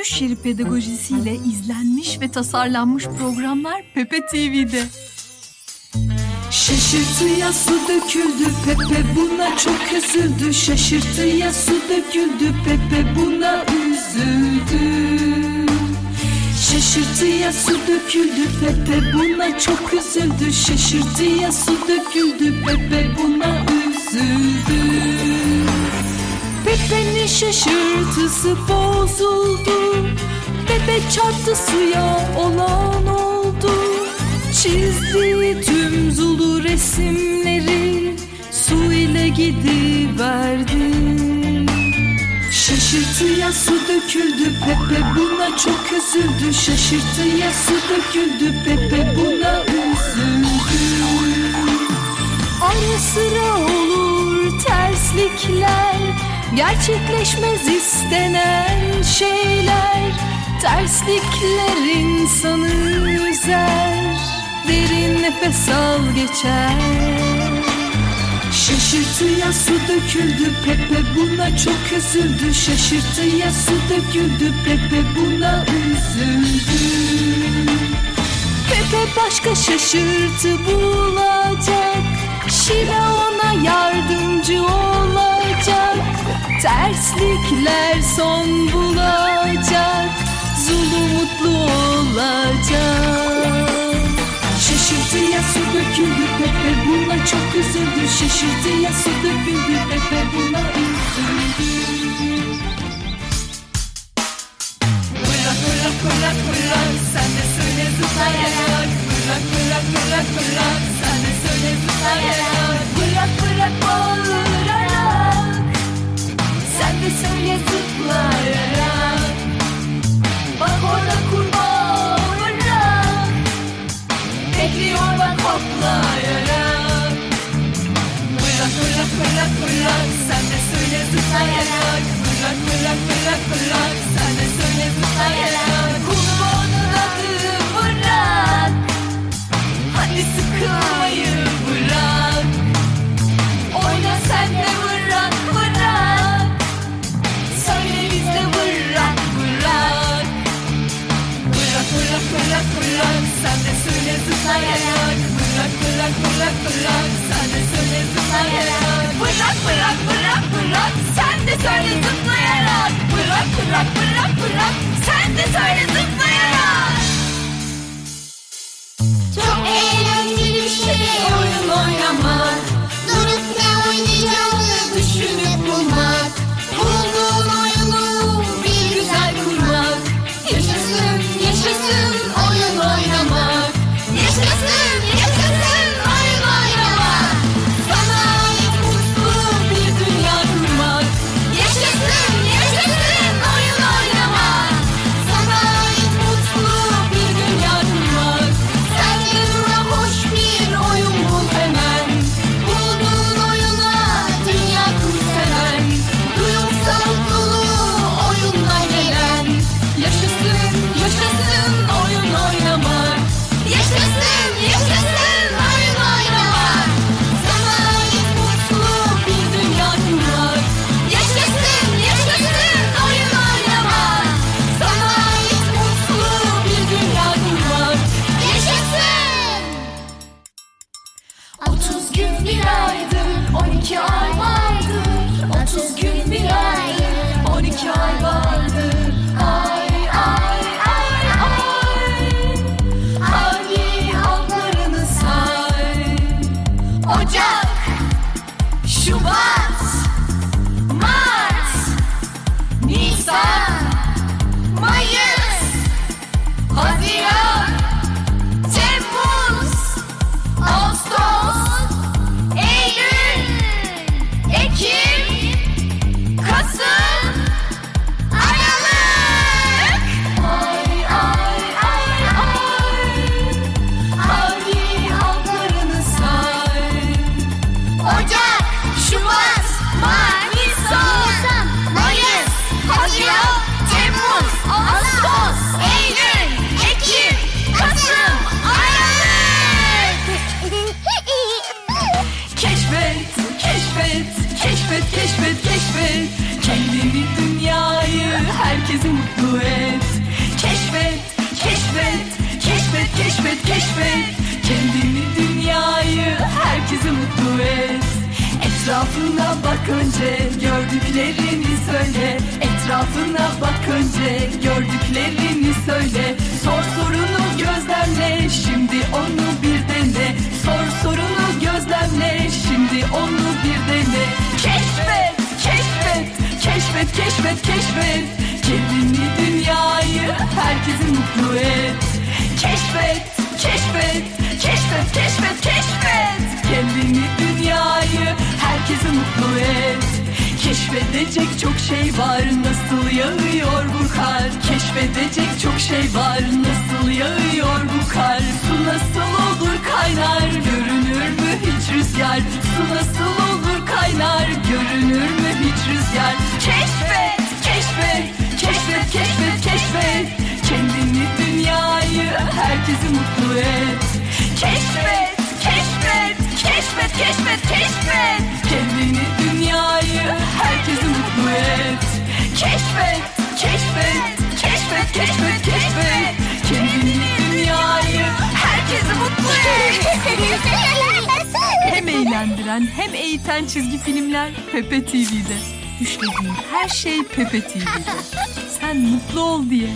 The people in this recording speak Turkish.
Gümüşyeri pedagojisiyle izlenmiş ve tasarlanmış programlar Pepe TV'de. Şaşırtıya su döküldü Pepe buna çok üzüldü. Şaşırtıya su döküldü Pepe buna üzüldü. Şaşırtıya su döküldü Pepe buna çok üzüldü. Şaşırtıya su döküldü Pepe buna üzüldü Pepe'nin şaşırtısı bozuldu. Pepe çarptı suya olan oldu. Çizdiği tüm zulu resimleri su ile gidiverdi. Şaşırtıya su döküldü Pepe buna çok üzüldü. Şaşırtıya su döküldü Pepe buna üzüldü. Ara sıra olur terslikler Gerçekleşmez istenen şeyler Terslikler insanı üzer Derin nefes al geçer. Şaşırtıya su döküldü Pepe buna çok üzüldü. Şaşırtıya su döküldü Pepe buna üzüldü. Pepe başka şaşırtı bulacak. Şila ona yardımcı olacak Terslikler son bulacak Zulu mutlu olacak. Şaşırtıya su döküldü Pepe buna çok üzüldü Şaşırtıya su döküldü Pepe buna Bırak bırak sen de sen de söyle zıplayarak Bırak bırak bırak bırak sen de söyle zıplayarak Çok eğlenceli şey oyun oynamak. Durup ne oynayacağını düşünüp bulmak Etrafına bak önce gördüklerini söyle. Etrafına bak önce gördüklerini söyle. Sor sorunu gözlemle şimdi onu bir dene. Sor sorunu gözlemle şimdi onu bir dene. Keşfet, keşfet, keşfet, keşfet, keşfet. Kendini dünyayı herkesi mutlu et. Keşfet, keşfet, keşfet, keşfet, keşfet. Kendini dünyayı herkesi mutlu et. Keşfedecek çok şey var. Nasıl yağıyor bu kar? Keşfedecek çok şey var. Nasıl yağıyor bu kar? Su nasıl olur kaynar? Görünür mü hiç rüzgar? Su nasıl olur kaynar? Görünür mü hiç rüzgar? Keşfet, keşfet, keşfet, keşfet, keşfet. Kendini dünyayı herkesi mutlu et eğlendiren hem eğiten çizgi filmler Pepe TV'de Düşlediğin her şey Pepe TV'de Sen mutlu ol diye